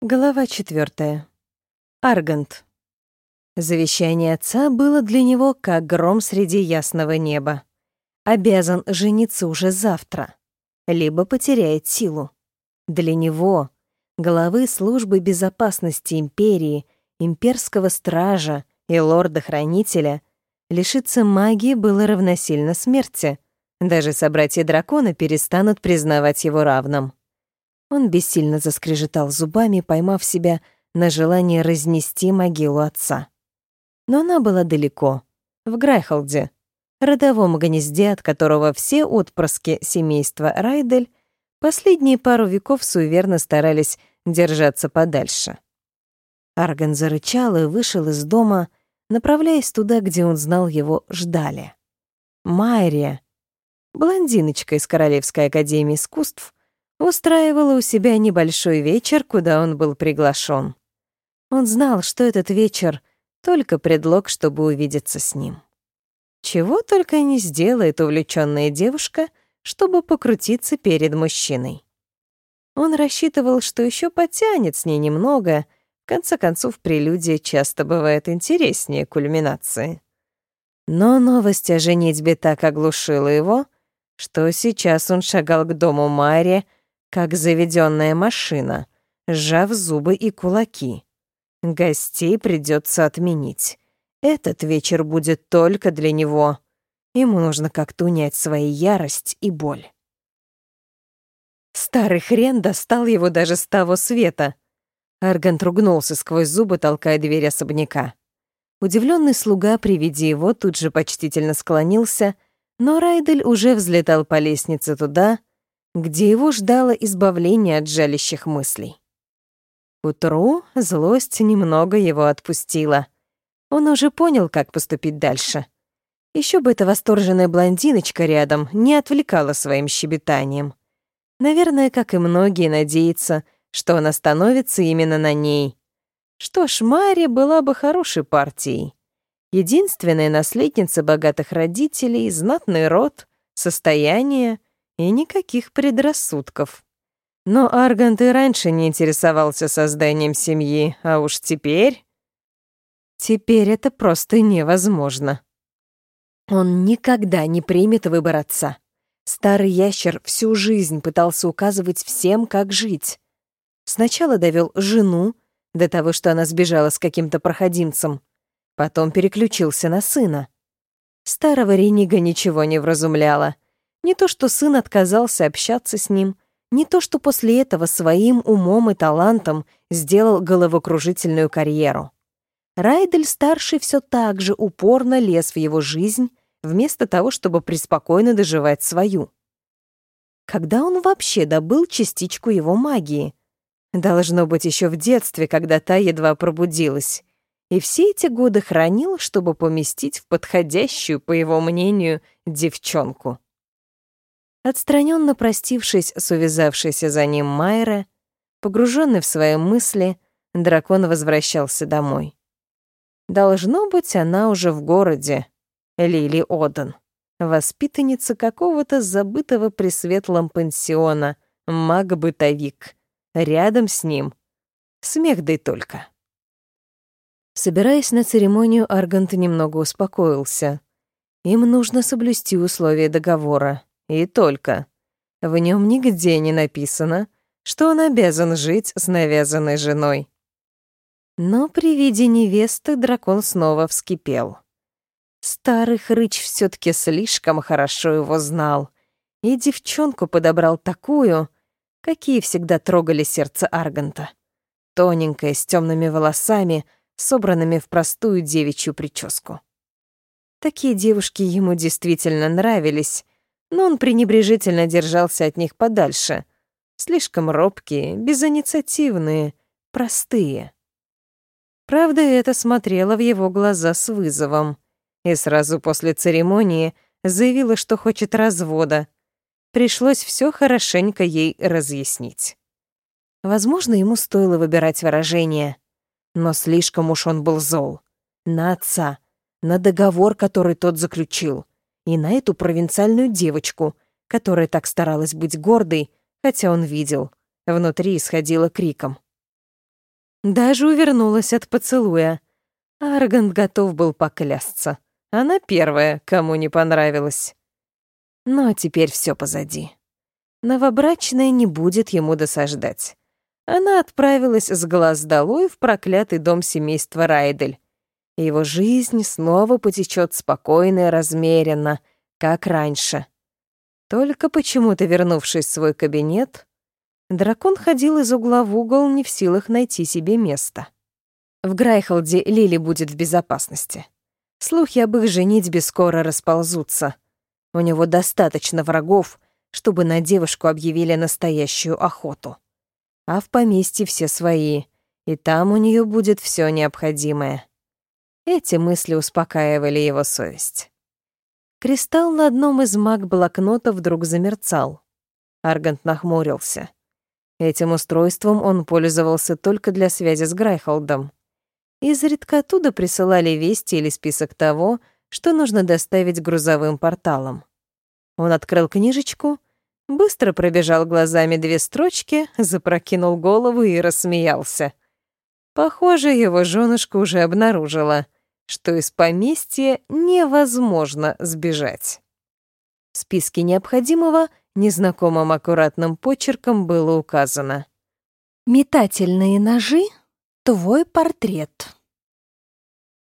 Глава четвертая. Аргант. Завещание отца было для него как гром среди ясного неба. Обязан жениться уже завтра, либо потеряет силу. Для него, главы службы безопасности империи, имперского стража и лорда-хранителя, лишиться магии было равносильно смерти. Даже собратья дракона перестанут признавать его равным. Он бессильно заскрежетал зубами, поймав себя на желание разнести могилу отца. Но она была далеко, в Грайхолде, родовом гнезде, от которого все отпрыски семейства Райдель последние пару веков суеверно старались держаться подальше. Арган зарычал и вышел из дома, направляясь туда, где он знал его ждали. Майрия, блондиночка из Королевской академии искусств, устраивала у себя небольшой вечер, куда он был приглашен. Он знал, что этот вечер — только предлог, чтобы увидеться с ним. Чего только не сделает увлечённая девушка, чтобы покрутиться перед мужчиной. Он рассчитывал, что ещё потянет с ней немного, в конце концов, прелюдия часто бывает интереснее кульминации. Но новость о женитьбе так оглушила его, что сейчас он шагал к дому Майри, как заведенная машина, сжав зубы и кулаки. Гостей придется отменить. Этот вечер будет только для него. Ему нужно как-то унять свою ярость и боль. Старый хрен достал его даже с того света. Аргант ругнулся сквозь зубы, толкая дверь особняка. Удивленный слуга при виде его тут же почтительно склонился, но Райдель уже взлетал по лестнице туда, где его ждало избавление от жалящих мыслей. К утру злость немного его отпустила. Он уже понял, как поступить дальше. Еще бы эта восторженная блондиночка рядом не отвлекала своим щебетанием. Наверное, как и многие, надеется, что он остановится именно на ней. Что ж, Мария была бы хорошей партией. Единственная наследница богатых родителей, знатный род, состояние — и никаких предрассудков. Но Аргант и раньше не интересовался созданием семьи, а уж теперь... Теперь это просто невозможно. Он никогда не примет выбор отца. Старый ящер всю жизнь пытался указывать всем, как жить. Сначала довел жену, до того, что она сбежала с каким-то проходимцем. Потом переключился на сына. Старого Ренига ничего не вразумляло — не то, что сын отказался общаться с ним, не то, что после этого своим умом и талантом сделал головокружительную карьеру. Райдель-старший все так же упорно лез в его жизнь, вместо того, чтобы преспокойно доживать свою. Когда он вообще добыл частичку его магии? Должно быть еще в детстве, когда та едва пробудилась. И все эти годы хранил, чтобы поместить в подходящую, по его мнению, девчонку. Отстраненно простившись с увязавшейся за ним Майра, погруженный в свои мысли, дракон возвращался домой. Должно быть, она уже в городе, Лили Одан, воспитанница какого-то забытого пресветлом пансиона, маг-бытовик. Рядом с ним. Смех да и только. Собираясь на церемонию, Аргант немного успокоился. Им нужно соблюсти условия договора. И только. В нем нигде не написано, что он обязан жить с навязанной женой. Но при виде невесты дракон снова вскипел. Старый хрыч все таки слишком хорошо его знал, и девчонку подобрал такую, какие всегда трогали сердце Арганта. Тоненькая, с темными волосами, собранными в простую девичью прическу. Такие девушки ему действительно нравились, но он пренебрежительно держался от них подальше. Слишком робкие, безинициативные, простые. Правда, это смотрело в его глаза с вызовом. И сразу после церемонии заявила, что хочет развода. Пришлось все хорошенько ей разъяснить. Возможно, ему стоило выбирать выражение, но слишком уж он был зол. На отца, на договор, который тот заключил — и на эту провинциальную девочку, которая так старалась быть гордой, хотя он видел, внутри исходила криком. Даже увернулась от поцелуя. Аргант готов был поклясться. Она первая, кому не понравилось. Но теперь все позади. Новобрачная не будет ему досаждать. Она отправилась с глаз долой в проклятый дом семейства Райдель. Его жизнь снова потечет спокойно и размеренно, как раньше. Только почему-то, вернувшись в свой кабинет, дракон ходил из угла в угол, не в силах найти себе места. В Грайхолде Лили будет в безопасности. Слухи об их женитьбе скоро расползутся. У него достаточно врагов, чтобы на девушку объявили настоящую охоту. А в поместье все свои, и там у нее будет все необходимое. Эти мысли успокаивали его совесть. Кристалл на одном из маг-блокнотов вдруг замерцал. Аргант нахмурился. Этим устройством он пользовался только для связи с Грайхолдом. Изредка оттуда присылали вести или список того, что нужно доставить грузовым порталом. Он открыл книжечку, быстро пробежал глазами две строчки, запрокинул голову и рассмеялся. Похоже, его женушка уже обнаружила, что из поместья невозможно сбежать. В списке необходимого незнакомым аккуратным почерком было указано. «Метательные ножи Твой портрет.